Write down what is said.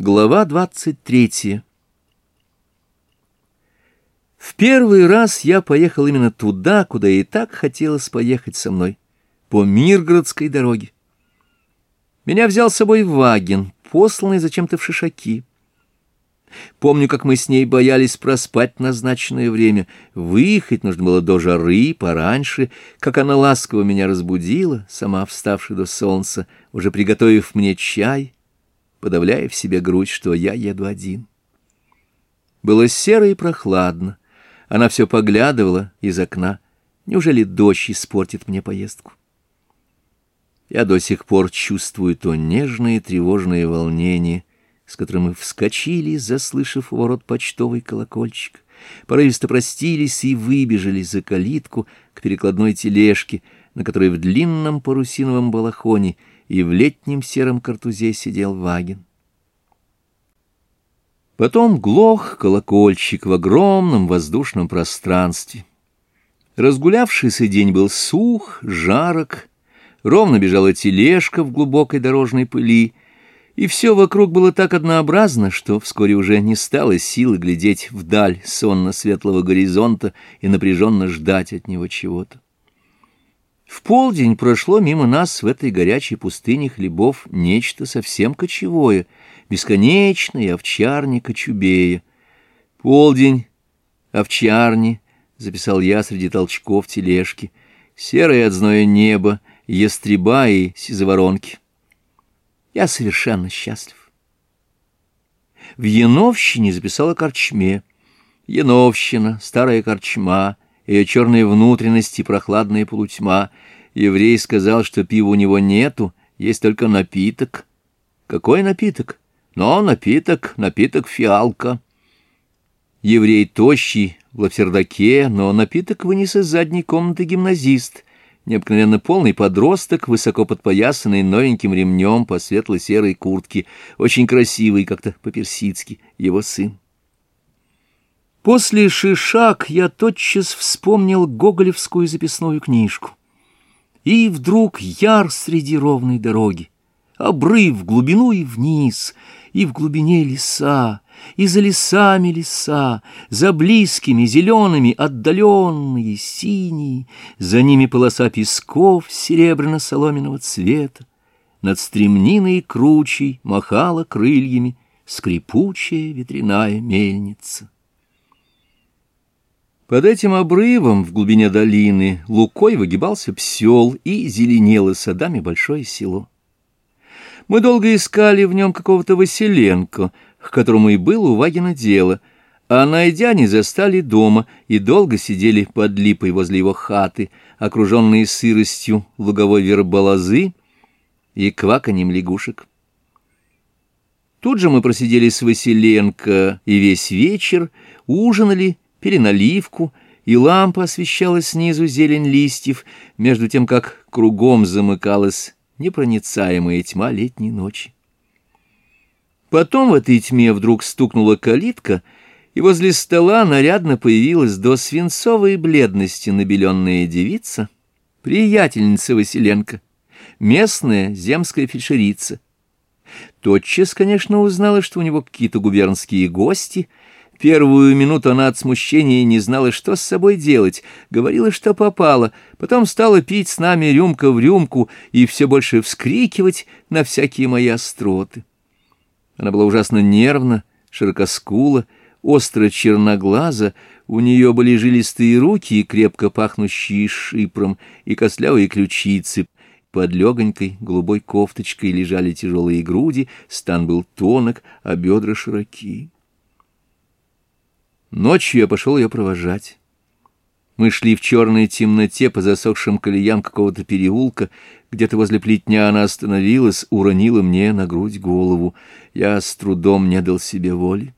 Глава 23. В первый раз я поехал именно туда, куда и так хотелось поехать со мной, по Миргородской дороге. Меня взял с собой Вагин, посланный зачем-то в Шишаки. Помню, как мы с ней боялись проспать назначенное время. Выехать нужно было до жары, пораньше, как она ласково меня разбудила, сама вставши до солнца, уже приготовив мне чай — подавляя в себе грудь, что я еду один. Было серо и прохладно. Она все поглядывала из окна. Неужели дождь испортит мне поездку? Я до сих пор чувствую то нежное и тревожное волнение, с которым мы вскочили, заслышав у ворот почтовый колокольчик. Порывисто простились и выбежали за калитку к перекладной тележке, на которой в длинном парусиновом балахоне — и в летнем сером картузе сидел Вагин. Потом глох колокольчик в огромном воздушном пространстве. Разгулявшийся день был сух, жарок, ровно бежала тележка в глубокой дорожной пыли, и все вокруг было так однообразно, что вскоре уже не стало силы глядеть вдаль сонно-светлого горизонта и напряженно ждать от него чего-то. В полдень прошло мимо нас в этой горячей пустыне хлебов нечто совсем кочевое, бесконечное овчарни кочубея. Полдень, овчарни, записал я среди толчков тележки, серое от зноя небо, ястреба и сизоворонки. Я совершенно счастлив. В Яновщине записала корчме. Яновщина, старая корчма — ее черные внутренности, прохладная полутьма. Еврей сказал, что пива у него нету, есть только напиток. Какой напиток? Но напиток, напиток фиалка. Еврей тощий, в лапсердаке, но напиток вынес из задней комнаты гимназист, необыкновенно полный подросток, высоко подпоясанный новеньким ремнем по светло-серой куртке, очень красивый как-то по-персидски, его сын. После «Шишак» я тотчас вспомнил гоголевскую записную книжку. И вдруг яр среди ровной дороги, обрыв в глубину и вниз, и в глубине леса, и за лесами леса, за близкими зелеными отдаленные синие, за ними полоса песков серебряно-соломенного цвета, над стремниной кручей махала крыльями скрипучая ветряная мельница. Под этим обрывом в глубине долины лукой выгибался псел и зеленело садами большое село. Мы долго искали в нем какого-то Василенко, к которому и было у Вагина дело, а найдя не застали дома и долго сидели под липой возле его хаты, окруженные сыростью луговой верболозы и кваканьем лягушек. Тут же мы просидели с Василенко и весь вечер ужинали, переналивку, и лампа освещала снизу зелень листьев, между тем как кругом замыкалась непроницаемая тьма летней ночи. Потом в этой тьме вдруг стукнула калитка, и возле стола нарядно появилась до свинцовой бледности набеленная девица, приятельница Василенко, местная земская фельдшерица. Тотчас, конечно, узнала, что у него какие-то губернские гости — Первую минуту она от смущения не знала, что с собой делать, говорила, что попала, потом стала пить с нами рюмка в рюмку и все больше вскрикивать на всякие мои остроты. Она была ужасно нервна, широкоскула, остро черноглаза, у нее были жилистые руки, и крепко пахнущие шипром, и костлявые ключицы. Под легонькой голубой кофточкой лежали тяжелые груди, стан был тонок, а бедра широкие. Ночью я пошел ее провожать. Мы шли в черной темноте по засохшим колеям какого-то переулка. Где-то возле плетня она остановилась, уронила мне на грудь голову. Я с трудом не дал себе воли.